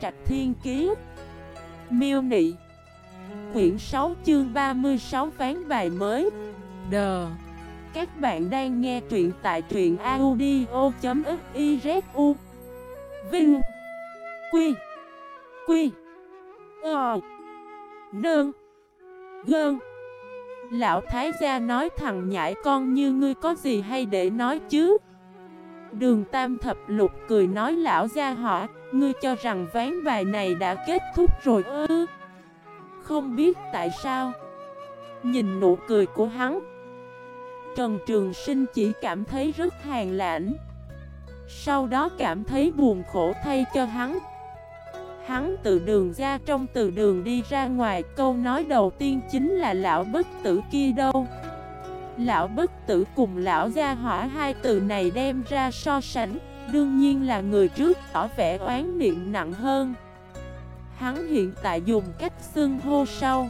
Trạch Thiên Kiế Miêu Nị. Quyển 6 chương 36 ván bài mới. Đờ Các bạn đang nghe truyện tại truyện audio.xyzu Vinh. Quy. Quy. Ờ. Nương Gơn. Lão Thái gia nói thằng nhãi con như ngươi có gì hay để nói chứ? Đường Tam Thập Lục cười nói lão gia hỏa Ngươi cho rằng ván bài này đã kết thúc rồi ư? Không biết tại sao. Nhìn nụ cười của hắn. Trần Trường Sinh chỉ cảm thấy rất hàn lãnh. Sau đó cảm thấy buồn khổ thay cho hắn. Hắn từ đường ra trong từ đường đi ra ngoài, Câu nói đầu tiên chính là lão bất tử kia đâu? Lão bất tử cùng lão gia hỏa hai từ này đem ra so sánh. Đương nhiên là người trước, tỏ vẻ oán niệm nặng hơn. Hắn hiện tại dùng cách xưng hô sau.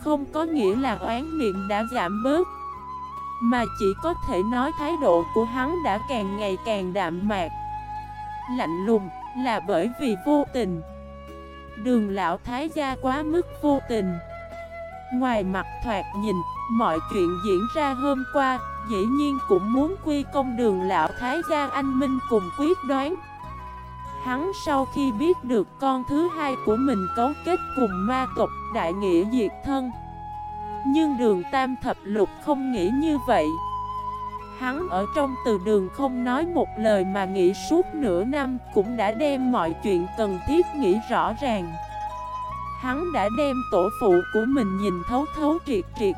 Không có nghĩa là oán niệm đã giảm bớt, Mà chỉ có thể nói thái độ của hắn đã càng ngày càng đạm mạc. Lạnh lùng là bởi vì vô tình. Đường lão thái gia quá mức vô tình. Ngoài mặt thoạt nhìn, Mọi chuyện diễn ra hôm qua Dĩ nhiên cũng muốn quy công đường lão thái gia anh Minh cùng quyết đoán. Hắn sau khi biết được con thứ hai của mình cấu kết cùng ma tộc đại nghĩa diệt thân. Nhưng đường tam thập lục không nghĩ như vậy. Hắn ở trong từ đường không nói một lời mà nghĩ suốt nửa năm Cũng đã đem mọi chuyện cần thiết nghĩ rõ ràng. Hắn đã đem tổ phụ của mình nhìn thấu thấu triệt triệt.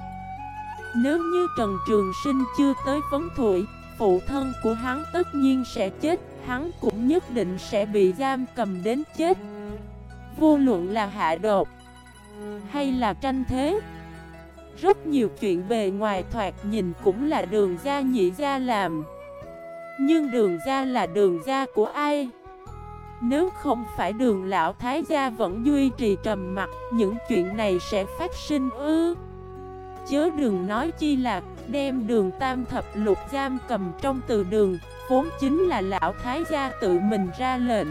Nếu như Trần Trường Sinh chưa tới vấn thủy, Phụ thân của hắn tất nhiên sẽ chết, Hắn cũng nhất định sẽ bị giam cầm đến chết. Vô luận là hạ đột Hay là tranh thế, rất nhiều chuyện bề ngoài thoạt nhìn cũng là đường ra nhị ra làm. Nhưng đường ra là đường ra của ai? Nếu không phải đường lão thái gia vẫn duy trì trầm mặt Những chuyện này sẽ phát sinh ư? Chớ đừng nói chi là đem đường tam thập lục giam cầm trong từ đường, Vốn chính là lão thái gia tự mình ra lệnh.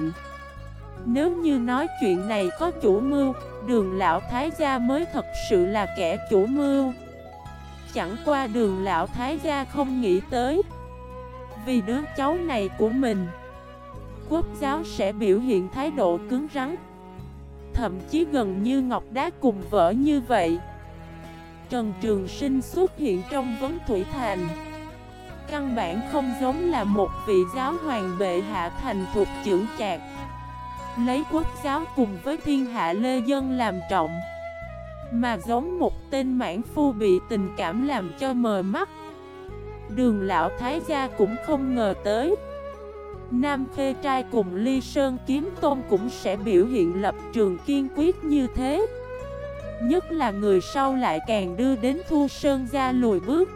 Nếu như nói chuyện này có chủ mưu, Đường lão thái gia mới thật sự là kẻ chủ mưu. Chẳng qua đường lão thái gia không nghĩ tới, Vì đứa cháu này của mình, Quốc giáo sẽ biểu hiện thái độ cứng rắn. Thậm chí gần như ngọc đá cùng vỡ như vậy. Trần Trường Sinh xuất hiện trong vấn thủy thành. Căn bản không giống là một vị giáo hoàng bệ hạ thành thuộc trưởng chạc. Lấy quốc giáo cùng với thiên hạ lê dân làm trọng. Mà giống một tên mãn phu bị tình cảm làm cho mờ mắt. Đường lão thái gia cũng không ngờ tới. Nam Khê Trai cùng Ly Sơn Kiếm Tôn cũng sẽ biểu hiện lập trường kiên quyết như thế. Nhất là người sau lại càng đưa đến Thu Sơn ra lùi bước.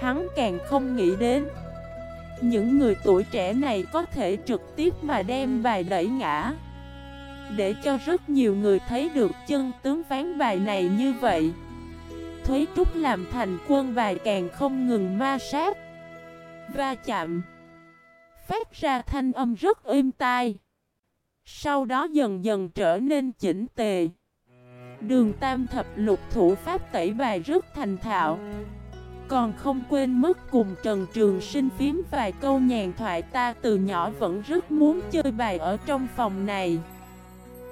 Hắn càng không nghĩ đến, những người tuổi trẻ này có thể trực tiếp mà đem bài đẩy ngã. Để cho rất nhiều người thấy được chân tướng ván bài này như vậy, Thúy Trúc làm thành quân bài càng không ngừng ma sát, Va chạm, Phát ra thanh âm rất êm tai. Sau đó dần dần trở nên chỉnh tề. Đường tam thập lục thủ pháp tẩy bài rất thành thạo. Còn không quên mất cùng Trần Trường Sinh phím vài câu nhàn thoại ta từ nhỏ vẫn rất muốn chơi bài ở trong phòng này.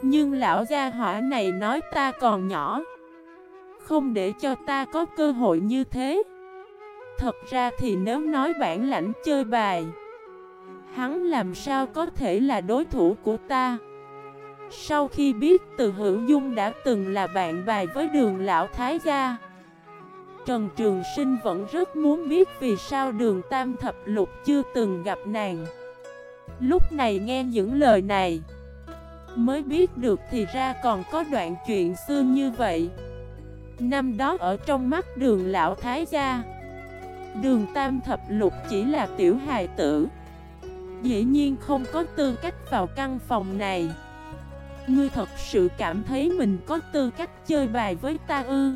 Nhưng lão gia hỏa này nói ta còn nhỏ, Không để cho ta có cơ hội như thế. Thật ra thì nếu nói bản lãnh chơi bài, Hắn làm sao có thể là đối thủ của ta? Sau khi biết từ hữu dung đã từng là bạn bài với đường lão thái gia, Trần Trường Sinh vẫn rất muốn biết vì sao đường Tam Thập Lục chưa từng gặp nàng. Lúc này nghe những lời này, Mới biết được thì ra còn có đoạn chuyện xưa như vậy. Năm đó ở trong mắt đường Lão Thái Gia, Đường Tam Thập Lục chỉ là tiểu hài tử. Dĩ nhiên không có tư cách vào căn phòng này. Ngươi thật sự cảm thấy mình có tư cách chơi bài với ta ư?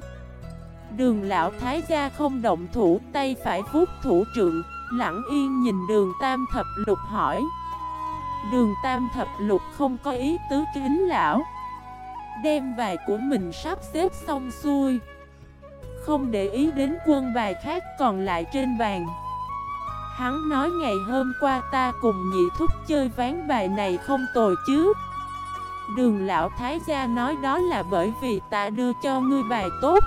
Đường lão thái gia không động thủ, tay phải vuốt thủ trượng Lặng yên nhìn đường tam thập lục hỏi. Đường tam thập lục không có ý tứ kính lão. Đem bài của mình sắp xếp xong xuôi. Không để ý đến quân bài khác còn lại trên bàn. Hắn nói ngày hôm qua ta cùng nhị thúc chơi ván bài này không tồi chứ? Đường lão thái gia nói đó là bởi vì ta đưa cho ngươi bài tốt.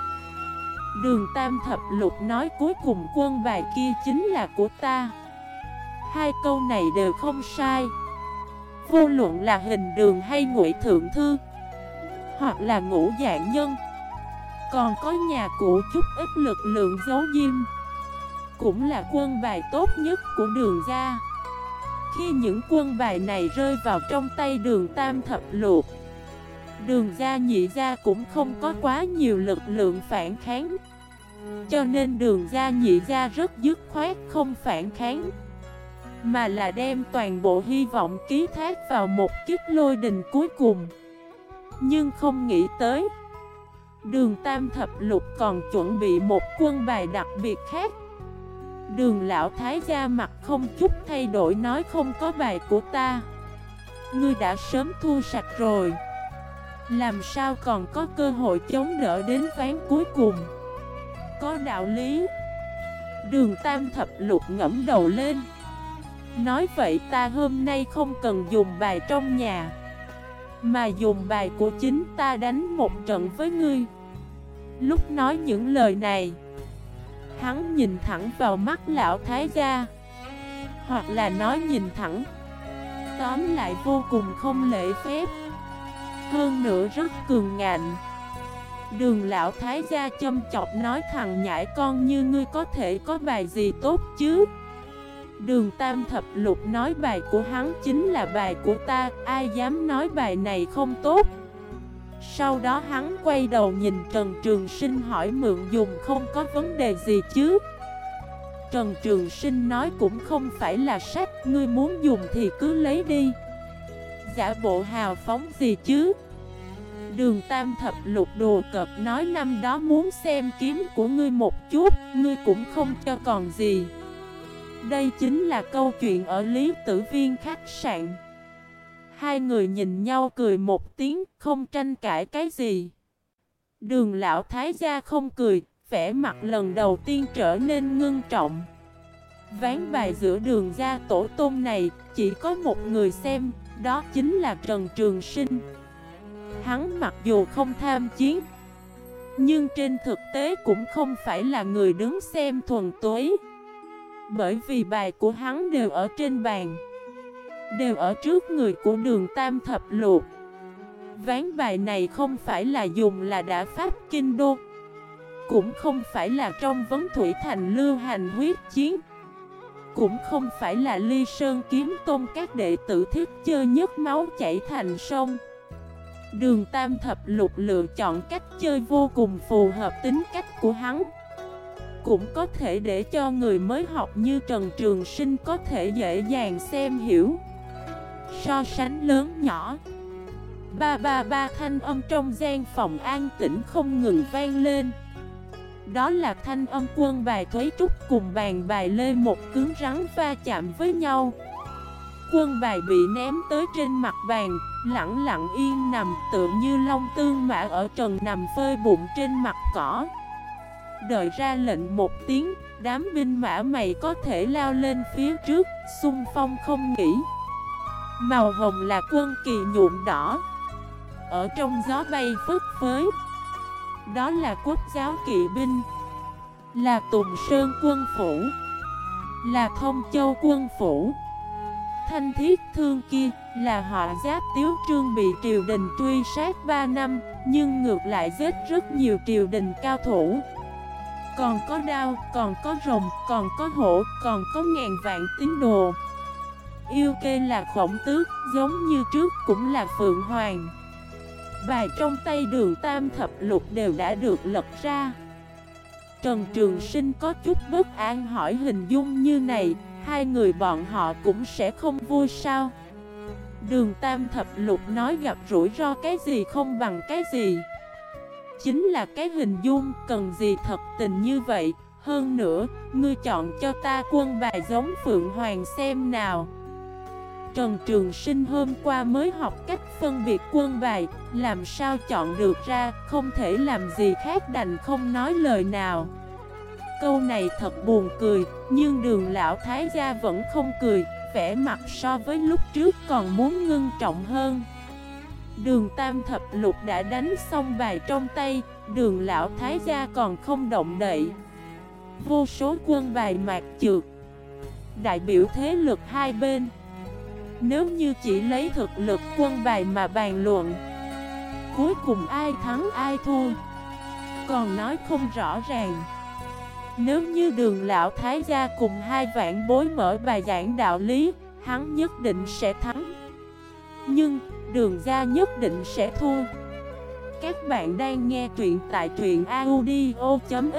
Đường tam thập lục nói cuối cùng quân bài kia chính là của ta. Hai câu này đều không sai. Vô luận là hình đường hay ngụy thượng thư, Hoặc là ngũ dạng nhân, Còn có nhà cũ chút ít lực lượng giấu diêm, Cũng là quân bài tốt nhất của đường gia. Khi những quân bài này rơi vào trong tay đường tam thập luộc Đường gia nhị gia cũng không có quá nhiều lực lượng phản kháng. Cho nên đường gia nhị gia rất dứt khoát không phản kháng, Mà là đem toàn bộ hy vọng ký thác vào một kiếp lôi đình cuối cùng. Nhưng không nghĩ tới, Đường Tam Thập Lục còn chuẩn bị một quân bài đặc biệt khác. Đường lão thái gia mặt không chút thay đổi nói không có bài của ta. Ngươi đã sớm thu sạch rồi. Làm sao còn có cơ hội chống đỡ đến ván cuối cùng? Có đạo lý. Đường tam thập lục ngẫm đầu lên. Nói vậy ta hôm nay không cần dùng bài trong nhà, Mà dùng bài của chính ta đánh một trận với ngươi. Lúc nói những lời này Hắn nhìn thẳng vào mắt lão thái gia. Hoặc là nói nhìn thẳng. Tóm lại vô cùng không lễ phép. Hơn nữa rất cường ngạnh. Đường lão thái gia châm chọc nói thằng nhãi con như ngươi có thể có bài gì tốt chứ? Đường tam thập lục nói bài của hắn chính là bài của ta. Ai dám nói bài này không tốt? Sau đó hắn quay đầu nhìn Trần Trường Sinh hỏi mượn dùng không có vấn đề gì chứ? Trần Trường Sinh nói cũng không phải là sách, Ngươi muốn dùng thì cứ lấy đi. Giả bộ hào phóng gì chứ? Đường Tam Thập Lục đồ cợt nói năm đó muốn xem kiếm của ngươi một chút, Ngươi cũng không cho còn gì. Đây chính là câu chuyện ở Lý Tử Viên khách sạn. Hai người nhìn nhau cười một tiếng, không tranh cãi cái gì. Đường lão thái gia không cười, vẻ mặt lần đầu tiên trở nên ngưng trọng. Ván bài giữa đường gia tổ tôn này, chỉ có một người xem, đó chính là Trần Trường Sinh. Hắn mặc dù không tham chiến, nhưng trên thực tế cũng không phải là người đứng xem thuần túy. Bởi vì bài của hắn đều ở trên bàn. Đều ở trước người của đường tam thập luộc Ván bài này không phải là dùng là đã pháp kinh đô, Cũng không phải là trong vấn thủy thành lưu hành huyết chiến, Cũng không phải là ly sơn kiếm tôn các đệ tử thiết chơi nhất máu chảy thành sông. Đường tam thập lục lựa chọn cách chơi vô cùng phù hợp tính cách của hắn, Cũng có thể để cho người mới học như Trần Trường Sinh có thể dễ dàng xem hiểu. So sánh lớn nhỏ. Ba ba ba thanh âm trong gian phòng an tĩnh không ngừng vang lên. Đó là thanh âm quân bài thuế trúc cùng bàn bài lê một cứng rắn va chạm với nhau. Quân bài bị ném tới trên mặt bàn Lặng lặng yên nằm tựa như long tương mã ở trần nằm phơi bụng trên mặt cỏ. Đợi ra lệnh một tiếng, Đám binh mã mày có thể lao lên phía trước, Xung phong không nghỉ. Màu hồng là quân kỳ nhuộm đỏ. Ở trong gió bay phất phới. Đó là quốc giáo kỵ binh. Là Tùng Sơn quân phủ. Là Thông Châu quân phủ. Thanh thiết thương kia là họ giáp tiếu trương bị triều đình truy sát 3 năm Nhưng ngược lại giết rất nhiều triều đình cao thủ. Còn có đao, còn có rồng, còn có hổ, còn có ngàn vạn tín đồ. Yêu kê là khổng tước, giống như trước cũng là phượng hoàng. Bài trong tay đường tam thập lục đều đã được lật ra. Trần Trường Sinh có chút bất an hỏi hình dung như này Hai người bọn họ cũng sẽ không vui sao? Đường Tam Thập Lục nói gặp rủi ro cái gì không bằng cái gì. Chính là cái hình dung cần gì thật tình như vậy. Hơn nữa, ngươi chọn cho ta quân bài giống Phượng Hoàng xem nào. Trần Trường Sinh hôm qua mới học cách phân biệt quân bài, Làm sao chọn được ra, Không thể làm gì khác đành không nói lời nào. Câu này thật buồn cười, Nhưng đường lão thái gia vẫn không cười, Vẻ mặt so với lúc trước còn muốn ngưng trọng hơn. Đường tam thập lục đã đánh xong bài trong tay, Đường lão thái gia còn không động đậy. Vô số quân bài mạc trượt. Đại biểu thế lực hai bên nếu như chỉ lấy thực lực quân bài mà bàn luận, Cuối cùng ai thắng ai thua? Còn nói không rõ ràng. Nếu như đường lão thái gia cùng hai vạn bối mở bài giảng đạo lý, Hắn nhất định sẽ thắng. Nhưng, đường gia nhất định sẽ thua. Các bạn đang nghe truyện tại truyện audio.fif